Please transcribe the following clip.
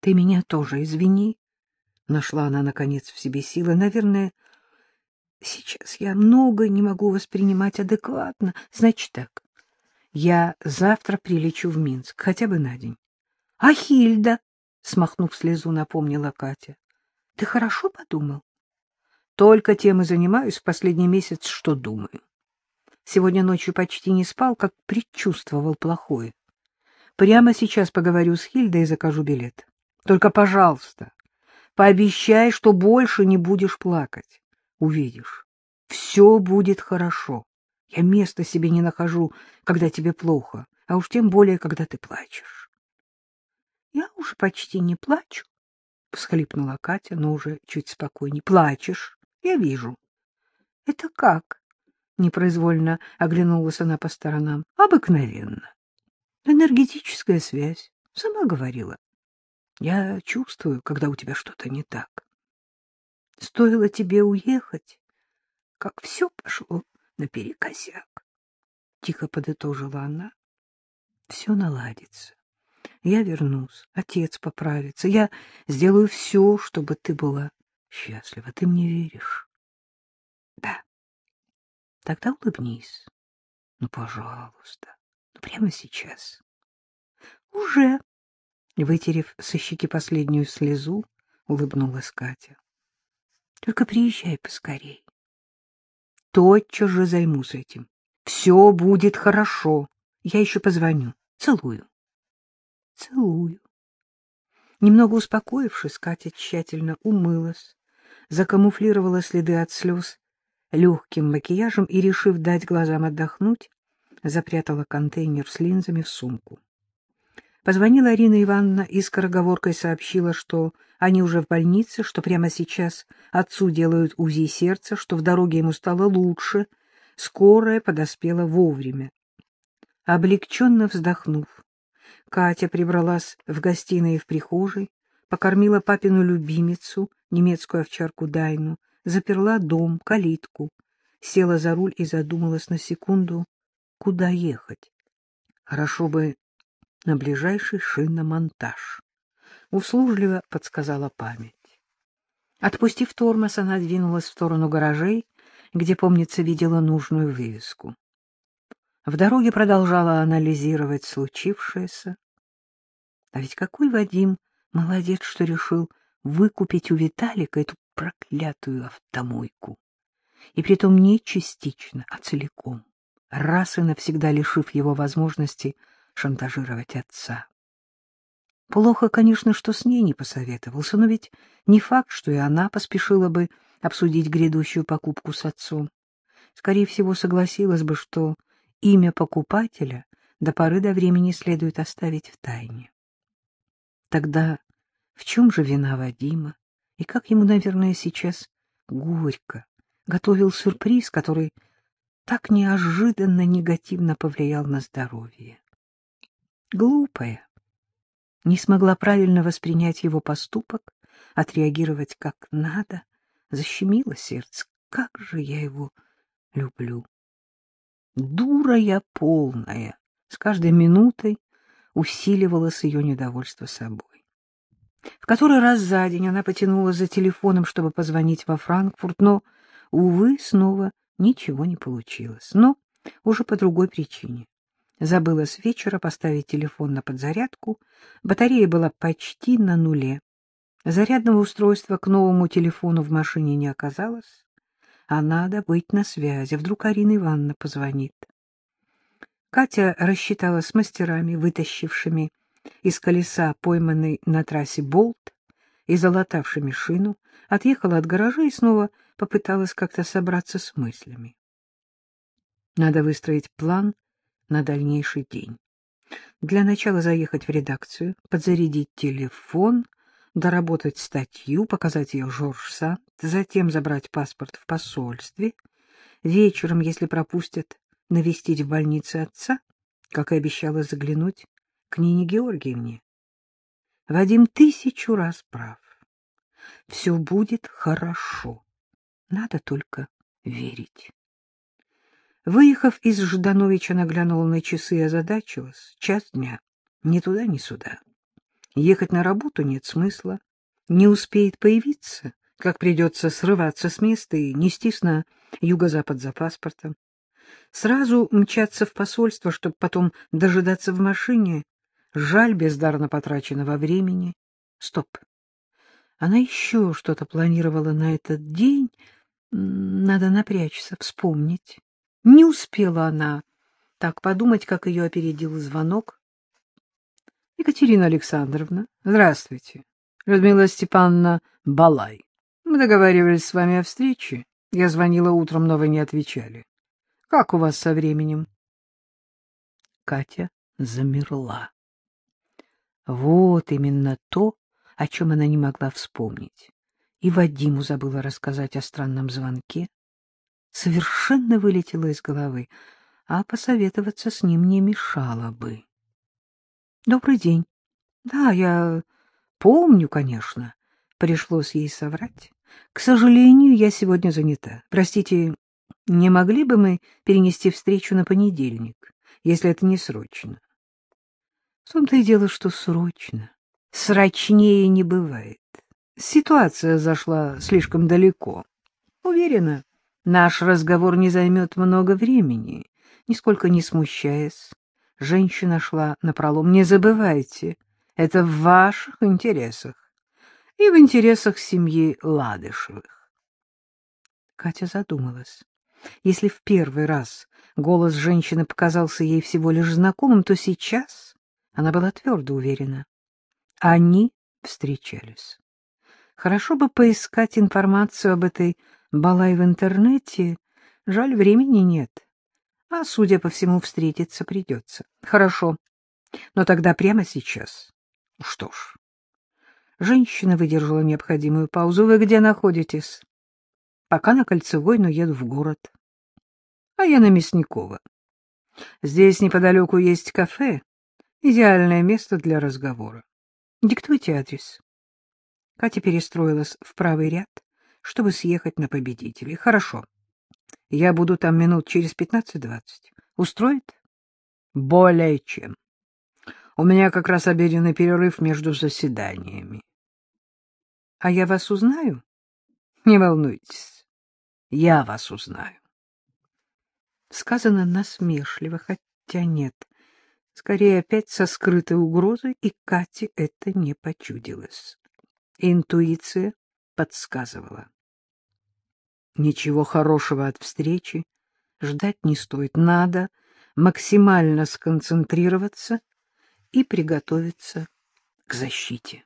— Ты меня тоже извини. Нашла она, наконец, в себе силы. Наверное, сейчас я много не могу воспринимать адекватно. Значит так, я завтра прилечу в Минск, хотя бы на день. — А Хильда? — смахнув слезу, напомнила Катя. — Ты хорошо подумал? — Только тем и занимаюсь в последний месяц, что думаю. Сегодня ночью почти не спал, как предчувствовал плохое. Прямо сейчас поговорю с Хильдой и закажу билет. Только, пожалуйста, пообещай, что больше не будешь плакать. Увидишь, все будет хорошо. Я места себе не нахожу, когда тебе плохо, а уж тем более, когда ты плачешь. — Я уже почти не плачу, — всхлипнула Катя, но уже чуть спокойнее. — Плачешь, я вижу. — Это как? — непроизвольно оглянулась она по сторонам. — Обыкновенно. Энергетическая связь, сама говорила. Я чувствую, когда у тебя что-то не так. Стоило тебе уехать, как все пошло наперекосяк. Тихо подытожила она. Все наладится. Я вернусь, отец поправится. Я сделаю все, чтобы ты была счастлива. Ты мне веришь? Да. Тогда улыбнись. Ну, пожалуйста. Ну, прямо сейчас. Уже. Вытерев со щеки последнюю слезу, улыбнулась Катя. Только приезжай поскорей тотчас же займусь этим. Все будет хорошо. Я еще позвоню. Целую. Целую. Немного успокоившись, Катя тщательно умылась, закамуфлировала следы от слез легким макияжем и, решив дать глазам отдохнуть, запрятала контейнер с линзами в сумку. Позвонила Арина Ивановна и скороговоркой сообщила, что они уже в больнице, что прямо сейчас отцу делают УЗИ сердца, что в дороге ему стало лучше, скорая подоспела вовремя. Облегченно вздохнув, Катя прибралась в гостиной и в прихожей, покормила папину любимицу, немецкую овчарку Дайну, заперла дом, калитку, села за руль и задумалась на секунду, куда ехать. Хорошо бы на ближайший шиномонтаж. Услужливо подсказала память. Отпустив тормоз, она двинулась в сторону гаражей, где, помнится, видела нужную вывеску. В дороге продолжала анализировать случившееся. А ведь какой Вадим молодец, что решил выкупить у Виталика эту проклятую автомойку. И притом не частично, а целиком, раз и навсегда лишив его возможности шантажировать отца. Плохо, конечно, что с ней не посоветовался, но ведь не факт, что и она поспешила бы обсудить грядущую покупку с отцом. Скорее всего, согласилась бы, что имя покупателя до поры до времени следует оставить в тайне. Тогда в чем же вина Вадима? И как ему, наверное, сейчас горько готовил сюрприз, который так неожиданно негативно повлиял на здоровье глупая. Не смогла правильно воспринять его поступок, отреагировать как надо, защемило сердце. Как же я его люблю! Дура я полная! С каждой минутой усиливалось ее недовольство собой. В который раз за день она потянула за телефоном, чтобы позвонить во Франкфурт, но, увы, снова ничего не получилось. Но уже по другой причине. Забыла с вечера поставить телефон на подзарядку. Батарея была почти на нуле. Зарядного устройства к новому телефону в машине не оказалось. А надо быть на связи. Вдруг Арина Ивановна позвонит. Катя рассчитала с мастерами, вытащившими из колеса пойманный на трассе болт и залатавшими шину, отъехала от гаража и снова попыталась как-то собраться с мыслями. Надо выстроить план на дальнейший день. Для начала заехать в редакцию, подзарядить телефон, доработать статью, показать ее Жорж Санд, затем забрать паспорт в посольстве, вечером, если пропустят, навестить в больнице отца, как и обещала заглянуть к Нине Георгиевне. Вадим тысячу раз прав. Все будет хорошо. Надо только верить. Выехав из Ждановича, наглянула на часы и озадачилась. Час дня. Ни туда, ни сюда. Ехать на работу нет смысла. Не успеет появиться, как придется срываться с места и нестись на юго-запад за паспортом. Сразу мчаться в посольство, чтобы потом дожидаться в машине. Жаль бездарно потраченного времени. Стоп. Она еще что-то планировала на этот день. Надо напрячься, вспомнить. Не успела она так подумать, как ее опередил звонок. — Екатерина Александровна, здравствуйте. Людмила Степановна Балай. Мы договаривались с вами о встрече. Я звонила утром, но вы не отвечали. Как у вас со временем? Катя замерла. Вот именно то, о чем она не могла вспомнить. И Вадиму забыла рассказать о странном звонке. Совершенно вылетело из головы — а посоветоваться с ним не мешало бы. — Добрый день. — Да, я помню, конечно. Пришлось ей соврать. К сожалению, я сегодня занята. Простите, не могли бы мы перенести встречу на понедельник, если это не срочно? В том-то и дело, что срочно. Срочнее не бывает. Ситуация зашла слишком далеко. Уверена, наш разговор не займет много времени. Нисколько не смущаясь, женщина шла напролом. Не забывайте, это в ваших интересах и в интересах семьи Ладышевых. Катя задумалась. Если в первый раз голос женщины показался ей всего лишь знакомым, то сейчас она была твердо уверена. Они встречались. Хорошо бы поискать информацию об этой Балай в интернете, жаль, времени нет. А, судя по всему, встретиться придется. Хорошо. Но тогда прямо сейчас. Что ж. Женщина выдержала необходимую паузу. Вы где находитесь? Пока на Кольцевой, но еду в город. А я на Мясникова. Здесь неподалеку есть кафе. Идеальное место для разговора. Диктуйте адрес. Катя перестроилась в правый ряд, чтобы съехать на победителей. Хорошо. Я буду там минут через пятнадцать-двадцать. Устроит? Более чем. У меня как раз обеденный перерыв между заседаниями. А я вас узнаю? Не волнуйтесь. Я вас узнаю. Сказано насмешливо, хотя нет. Скорее опять со скрытой угрозой, и Кате это не почудилось. Интуиция подсказывала. Ничего хорошего от встречи ждать не стоит. Надо максимально сконцентрироваться и приготовиться к защите.